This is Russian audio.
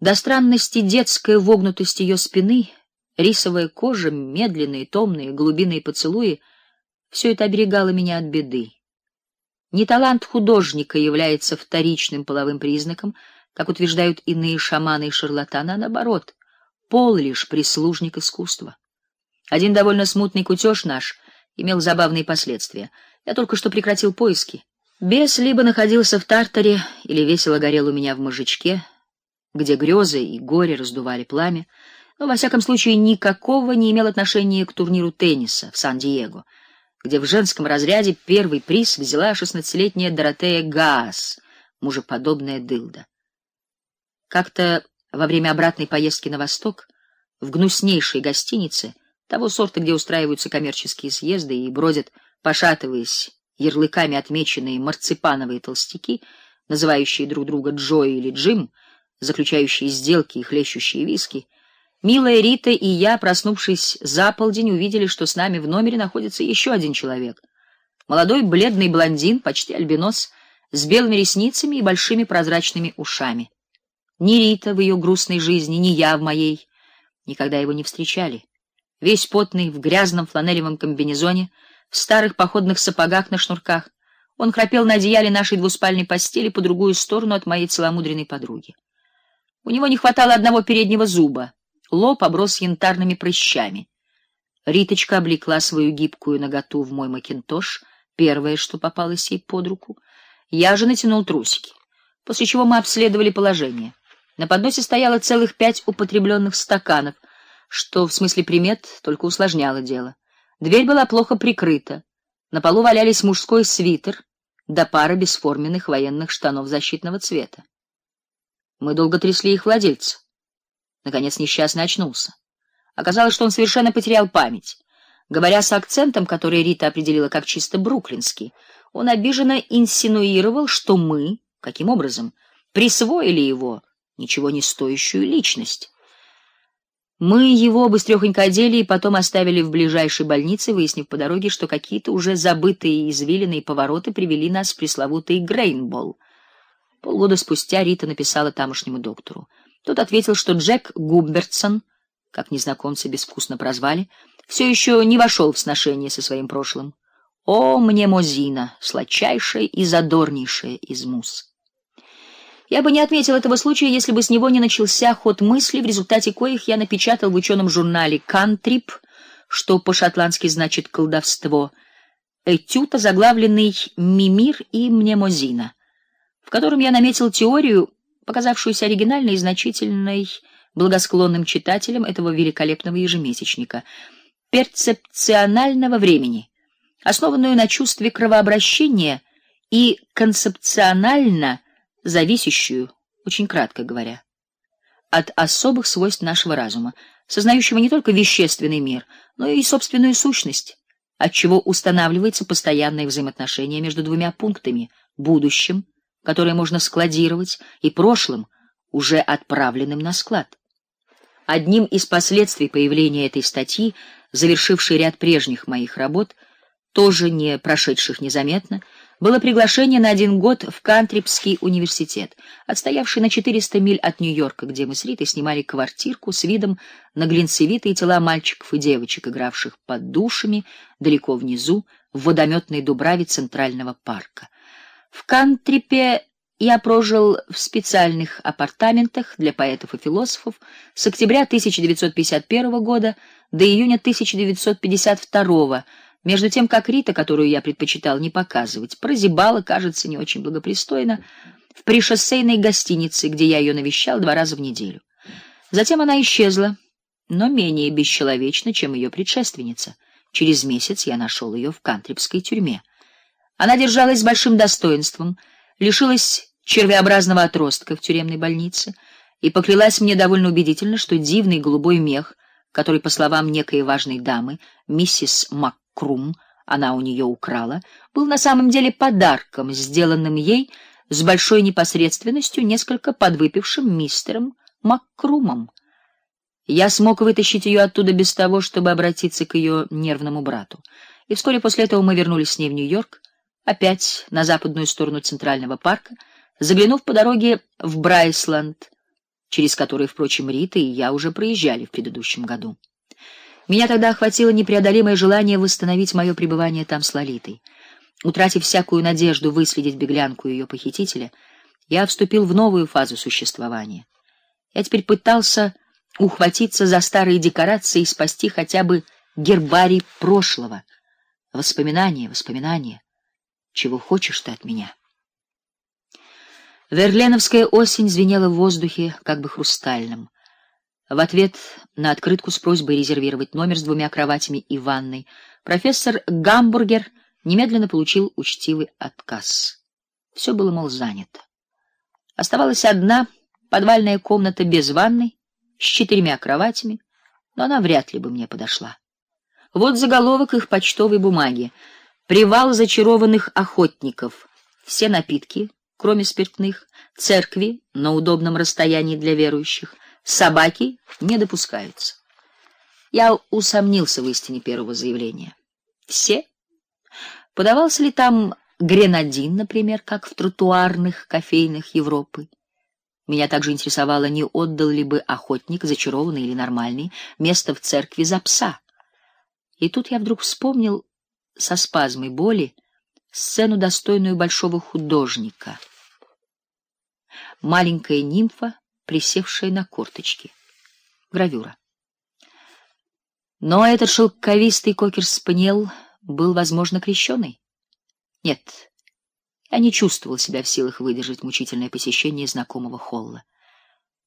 До странности детская вогнутость ее спины, рисовая кожа, медленные, томные, глубинные поцелуи все это оберегало меня от беды. Не талант художника является вторичным половым признаком, как утверждают иные шаманы и шарлатаны, а наоборот, пол лишь прислужник искусства. Один довольно смутный кутеж наш имел забавные последствия. Я только что прекратил поиски. Бес либо находился в Тартаре, или весело горел у меня в мужичке, где грезы и горе раздували пламя, но во всяком случае никакого не имел отношения к турниру тенниса в Сан-Диего, где в женском разряде первый приз взяла шестнадцатилетняя Доротея Гаас, мужеподобная дылда. Как-то во время обратной поездки на восток в гнуснейшей гостинице, того сорта, где устраиваются коммерческие съезды и бродят, пошатываясь, ярлыками отмеченные марципановые толстяки, называющие друг друга Джо или Джим, заключающие сделки и хлещущие виски, милая Рита и я, проснувшись за полдень, увидели, что с нами в номере находится еще один человек. Молодой бледный блондин, почти альбинос, с белыми ресницами и большими прозрачными ушами. Ни Рита в ее грустной жизни, ни я в моей никогда его не встречали. Весь потный в грязном фланелевом комбинезоне, в старых походных сапогах на шнурках, он храпел на одеяле нашей двуспальной постели по другую сторону от моей целомудренной подруги. У него не хватало одного переднего зуба, лоб оброс янтарными прыщами. Риточка облекла свою гибкую наготу в мой макинтош, первое, что попалось ей под руку. Я же натянул трусики. После чего мы обследовали положение. На подносе стояло целых пять употребленных стаканов, что в смысле примет только усложняло дело. Дверь была плохо прикрыта. На полу валялись мужской свитер да пара бесформенных военных штанов защитного цвета. Мы долго трясли их владельца. Наконец несчастный очнулся. Оказалось, что он совершенно потерял память. Говоря с акцентом, который Рита определила как чисто бруклинский, он обиженно инсинуировал, что мы, каким образом, присвоили его ничего не стоящую личность. Мы его быстрёхонько одели и потом оставили в ближайшей больнице, выяснив по дороге, что какие-то уже забытые извилины и повороты привели нас в пресловутый Грейнбол. Полгода спустя Рита написала тамошнему доктору. Тот ответил, что Джек Губертсон, как незнакомца безвкусно прозвали, все еще не вошел в сношение со своим прошлым. О, мне Мозина, сладчайшая и задорнейшая из мус. Я бы не отметил этого случая, если бы с него не начался ход мысли, в результате коих я напечатал в ученом журнале Кантрip, что по-шотландски значит колдовство, этюд, заглавленный Мимир и Мнемозина, в котором я наметил теорию, показавшуюся оригинальной и значительной благосклонным читателям этого великолепного ежемесячника, перцепционального времени, основанную на чувстве кровообращения и концепционально зависящую, очень кратко говоря, от особых свойств нашего разума, сознающего не только вещественный мир, но и собственную сущность, от чего устанавливается постоянное взаимоотношение между двумя пунктами: будущим, которое можно складировать, и прошлым, уже отправленным на склад. Одним из последствий появления этой статьи, завершившей ряд прежних моих работ, тоже не прошедших незаметно, было приглашение на один год в Кантрипский университет, отстоявший на 400 миль от Нью-Йорка, где мы с Ритой снимали квартирку с видом на глинцевитые тела мальчиков и девочек, игравших под душами далеко внизу в водометной дубраве Центрального парка. В Кантрипе я прожил в специальных апартаментах для поэтов и философов с октября 1951 года до июня 1952 между тем, как Рита, которую я предпочитал не показывать, прозябала, кажется, не очень благопристойно в пришоссейной гостинице, где я ее навещал два раза в неделю. Затем она исчезла, но менее бесчеловечно, чем ее предшественница. Через месяц я нашел ее в Кантрипской тюрьме. Она держалась с большим достоинством, лишилась червеобразного отростка в тюремной больнице и поклялась мне довольно убедительно, что дивный голубой мех, который, по словам некой важной дамы, миссис Мак Крум, она у нее украла, был на самом деле подарком, сделанным ей с большой непосредственностью несколько подвыпившим мистером Маккрумом. Я смог вытащить ее оттуда без того, чтобы обратиться к ее нервному брату. И вскоре после этого мы вернулись с ней в Нью-Йорк, опять на западную сторону Центрального парка, заглянув по дороге в Брайсланд, через который, впрочем, Рита и я уже проезжали в предыдущем году. Меня тогда охватило непреодолимое желание восстановить мое пребывание там с Лолитой. Утратив всякую надежду выследить беглянку и ее похитителя, я вступил в новую фазу существования. Я теперь пытался ухватиться за старые декорации и спасти хотя бы гербарий прошлого. Воспоминания, воспоминания. Чего хочешь ты от меня? Верленовская осень звенела в воздухе как бы хрустальным. В ответ на открытку с просьбой резервировать номер с двумя кроватями и ванной профессор Гамбургер немедленно получил учтивый отказ. Все было мол занято. Оставалась одна подвальная комната без ванной с четырьмя кроватями, но она вряд ли бы мне подошла. Вот заголовок их почтовой бумаги: Привал зачарованных охотников. Все напитки, кроме спиртных, церкви на удобном расстоянии для верующих, собаки не допускаются. Я усомнился в истине первого заявления. Все подавался ли там гренадин, например, как в тротуарных кофейных Европы? Меня также интересовало, не отдал ли бы охотник, зачарованный или нормальный, место в церкви за пса. И тут я вдруг вспомнил со спазмой боли сцену достойную большого художника. Маленькая нимфа, присевшая на корточки. Гравюра. Но этот шелковистый кокер-спаниель был, возможно, крещеный. Нет. Я не чувствовал себя в силах выдержать мучительное посещение знакомого холла.